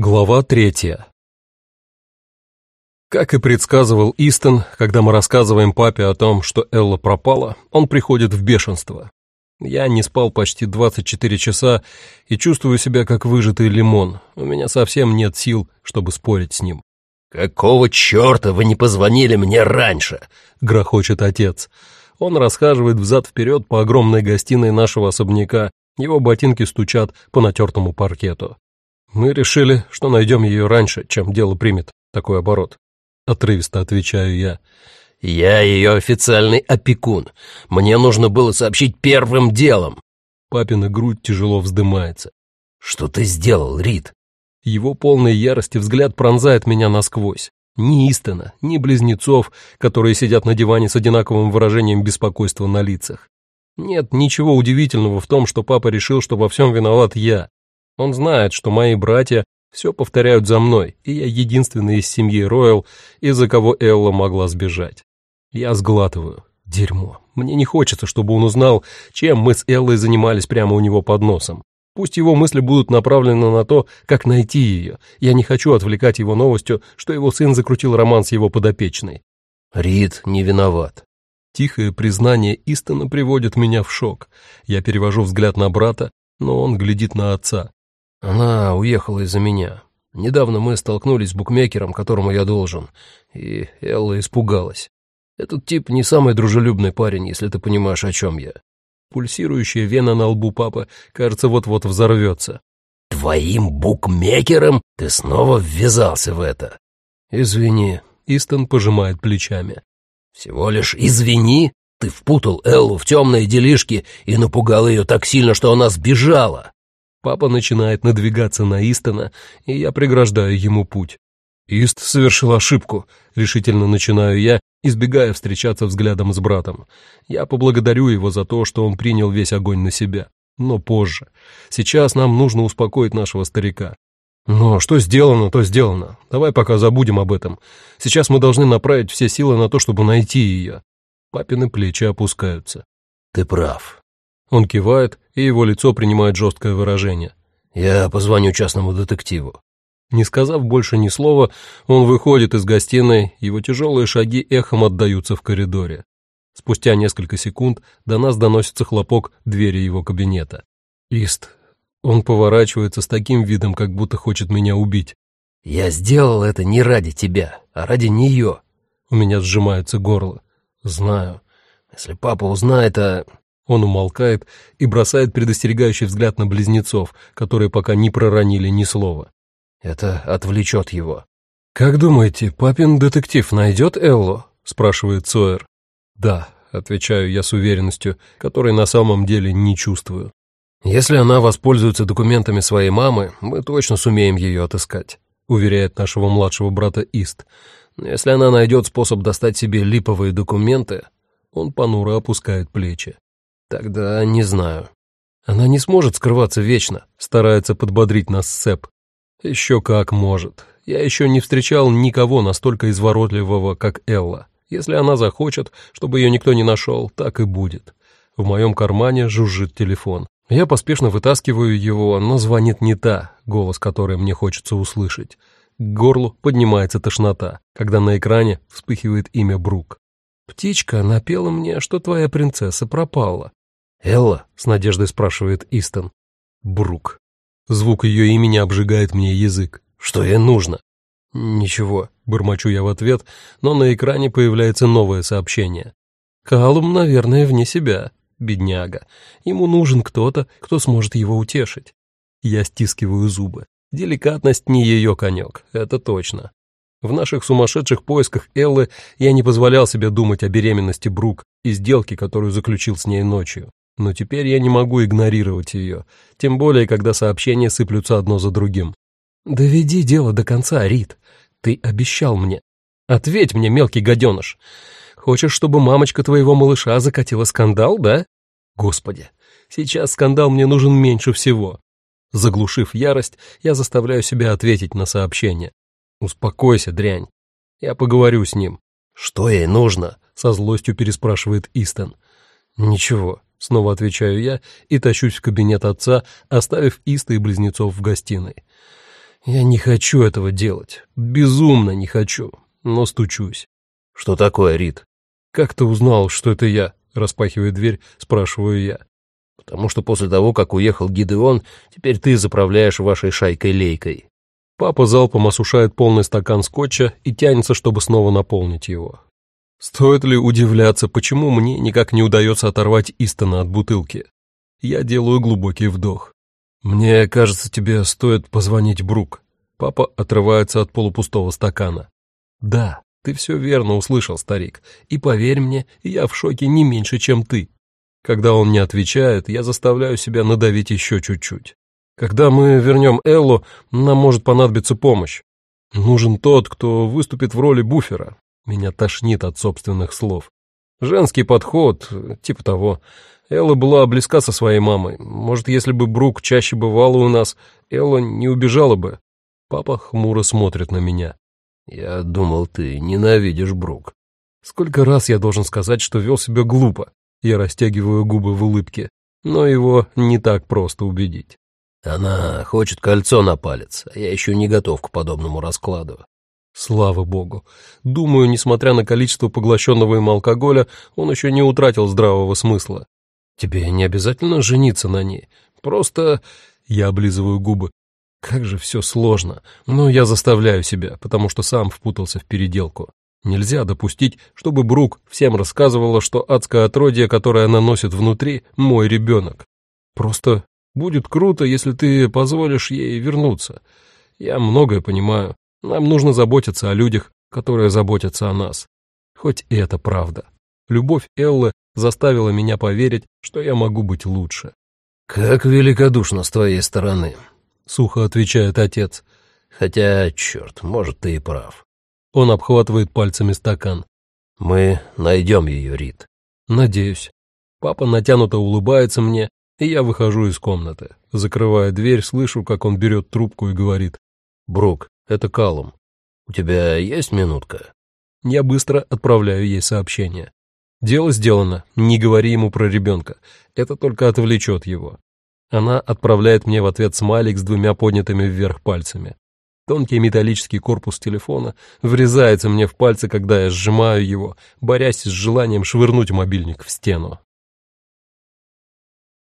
Глава третья Как и предсказывал Истон, когда мы рассказываем папе о том, что Элла пропала, он приходит в бешенство. Я не спал почти 24 часа и чувствую себя как выжатый лимон. У меня совсем нет сил, чтобы спорить с ним. «Какого черта вы не позвонили мне раньше?» — грохочет отец. Он расхаживает взад-вперед по огромной гостиной нашего особняка, его ботинки стучат по натертому паркету. Мы решили, что найдем ее раньше, чем дело примет такой оборот. Отрывисто отвечаю я. Я ее официальный опекун. Мне нужно было сообщить первым делом. Папина грудь тяжело вздымается. Что ты сделал, Рид? Его полной ярости взгляд пронзает меня насквозь. Ни Истона, ни близнецов, которые сидят на диване с одинаковым выражением беспокойства на лицах. Нет ничего удивительного в том, что папа решил, что во всем виноват я. Он знает, что мои братья все повторяют за мной, и я единственный из семьи Ройл, из-за кого Элла могла сбежать. Я сглатываю. Дерьмо. Мне не хочется, чтобы он узнал, чем мы с Эллой занимались прямо у него под носом. Пусть его мысли будут направлены на то, как найти ее. Я не хочу отвлекать его новостью, что его сын закрутил роман с его подопечной. Рид не виноват. Тихое признание Истона приводит меня в шок. Я перевожу взгляд на брата, но он глядит на отца. Она уехала из-за меня. Недавно мы столкнулись с букмекером, которому я должен, и Элла испугалась. Этот тип не самый дружелюбный парень, если ты понимаешь, о чем я. Пульсирующая вена на лбу папы, кажется, вот-вот взорвется. «Твоим букмекером ты снова ввязался в это?» «Извини», — Истон пожимает плечами. «Всего лишь извини? Ты впутал Эллу в темные делишки и напугал ее так сильно, что она сбежала. Папа начинает надвигаться на Истона, и я преграждаю ему путь. «Ист совершил ошибку», — решительно начинаю я, избегая встречаться взглядом с братом. Я поблагодарю его за то, что он принял весь огонь на себя. Но позже. Сейчас нам нужно успокоить нашего старика. Но что сделано, то сделано. Давай пока забудем об этом. Сейчас мы должны направить все силы на то, чтобы найти ее. Папины плечи опускаются. Ты прав. Он кивает, и его лицо принимает жесткое выражение. «Я позвоню частному детективу». Не сказав больше ни слова, он выходит из гостиной, его тяжелые шаги эхом отдаются в коридоре. Спустя несколько секунд до нас доносится хлопок двери его кабинета. «Ист». Он поворачивается с таким видом, как будто хочет меня убить. «Я сделал это не ради тебя, а ради нее». У меня сжимается горло. «Знаю. Если папа узнает, а...» Он умолкает и бросает предостерегающий взгляд на близнецов, которые пока не проронили ни слова. Это отвлечет его. «Как думаете, папин детектив найдет Эллу?» — спрашивает Сойер. «Да», — отвечаю я с уверенностью, которой на самом деле не чувствую. «Если она воспользуется документами своей мамы, мы точно сумеем ее отыскать», — уверяет нашего младшего брата Ист. «Но если она найдет способ достать себе липовые документы...» Он понуро опускает плечи. Тогда не знаю. Она не сможет скрываться вечно, старается подбодрить нас Сэп. Еще как может. Я еще не встречал никого настолько изворотливого, как Элла. Если она захочет, чтобы ее никто не нашел, так и будет. В моем кармане жужжит телефон. Я поспешно вытаскиваю его, но звонит не та, голос которой мне хочется услышать. К горлу поднимается тошнота, когда на экране вспыхивает имя Брук. «Птичка напела мне, что твоя принцесса пропала. «Элла?» — с надеждой спрашивает Истон. Брук. Звук ее имени обжигает мне язык. Что ей нужно? Ничего, бормочу я в ответ, но на экране появляется новое сообщение. Калум, наверное, вне себя, бедняга. Ему нужен кто-то, кто сможет его утешить. Я стискиваю зубы. Деликатность не ее конек, это точно. В наших сумасшедших поисках Эллы я не позволял себе думать о беременности Брук и сделке, которую заключил с ней ночью. Но теперь я не могу игнорировать ее, тем более, когда сообщения сыплются одно за другим. «Доведи дело до конца, Рит. Ты обещал мне. Ответь мне, мелкий гаденыш. Хочешь, чтобы мамочка твоего малыша закатила скандал, да? Господи, сейчас скандал мне нужен меньше всего». Заглушив ярость, я заставляю себя ответить на сообщение. «Успокойся, дрянь. Я поговорю с ним». «Что ей нужно?» — со злостью переспрашивает Истон. «Ничего. Снова отвечаю я и тащусь в кабинет отца, оставив Иста и близнецов в гостиной. Я не хочу этого делать. Безумно не хочу. Но стучусь. Что такое, Рит? Как ты узнал, что это я? Распахивая дверь, спрашиваю я. Потому что после того, как уехал Гидеон, теперь ты заправляешь вашей шайкой-лейкой. Папа залпом осушает полный стакан скотча и тянется, чтобы снова наполнить его. Стоит ли удивляться, почему мне никак не удается оторвать Истона от бутылки? Я делаю глубокий вдох. «Мне кажется, тебе стоит позвонить Брук». Папа отрывается от полупустого стакана. «Да, ты все верно услышал, старик. И поверь мне, я в шоке не меньше, чем ты». Когда он не отвечает, я заставляю себя надавить еще чуть-чуть. Когда мы вернем Эллу, нам может понадобиться помощь. Нужен тот, кто выступит в роли буфера. Меня тошнит от собственных слов. Женский подход, типа того. Элла была близка со своей мамой. Может, если бы Брук чаще бывала у нас, Элла не убежала бы. Папа хмуро смотрит на меня. Я думал, ты ненавидишь Брук. Сколько раз я должен сказать, что вел себя глупо? Я растягиваю губы в улыбке, но его не так просто убедить. Она хочет кольцо на палец, а я еще не готов к подобному раскладу. Слава богу. Думаю, несмотря на количество поглощенного им алкоголя, он еще не утратил здравого смысла. Тебе не обязательно жениться на ней. Просто... Я облизываю губы. Как же все сложно. Но я заставляю себя, потому что сам впутался в переделку. Нельзя допустить, чтобы Брук всем рассказывала, что адское отродье, которое она носит внутри, мой ребенок. Просто будет круто, если ты позволишь ей вернуться. Я многое понимаю. Нам нужно заботиться о людях, которые заботятся о нас. Хоть и это правда. Любовь Эллы заставила меня поверить, что я могу быть лучше. «Как великодушно с твоей стороны», — сухо отвечает отец. «Хотя, черт, может, ты и прав». Он обхватывает пальцами стакан. «Мы найдем ее, Рит». «Надеюсь». Папа натянуто улыбается мне, и я выхожу из комнаты. Закрывая дверь, слышу, как он берет трубку и говорит. «Брук, это Калум. У тебя есть минутка?» Я быстро отправляю ей сообщение. Дело сделано, не говори ему про ребенка, это только отвлечет его. Она отправляет мне в ответ смайлик с двумя поднятыми вверх пальцами. Тонкий металлический корпус телефона врезается мне в пальцы, когда я сжимаю его, борясь с желанием швырнуть мобильник в стену.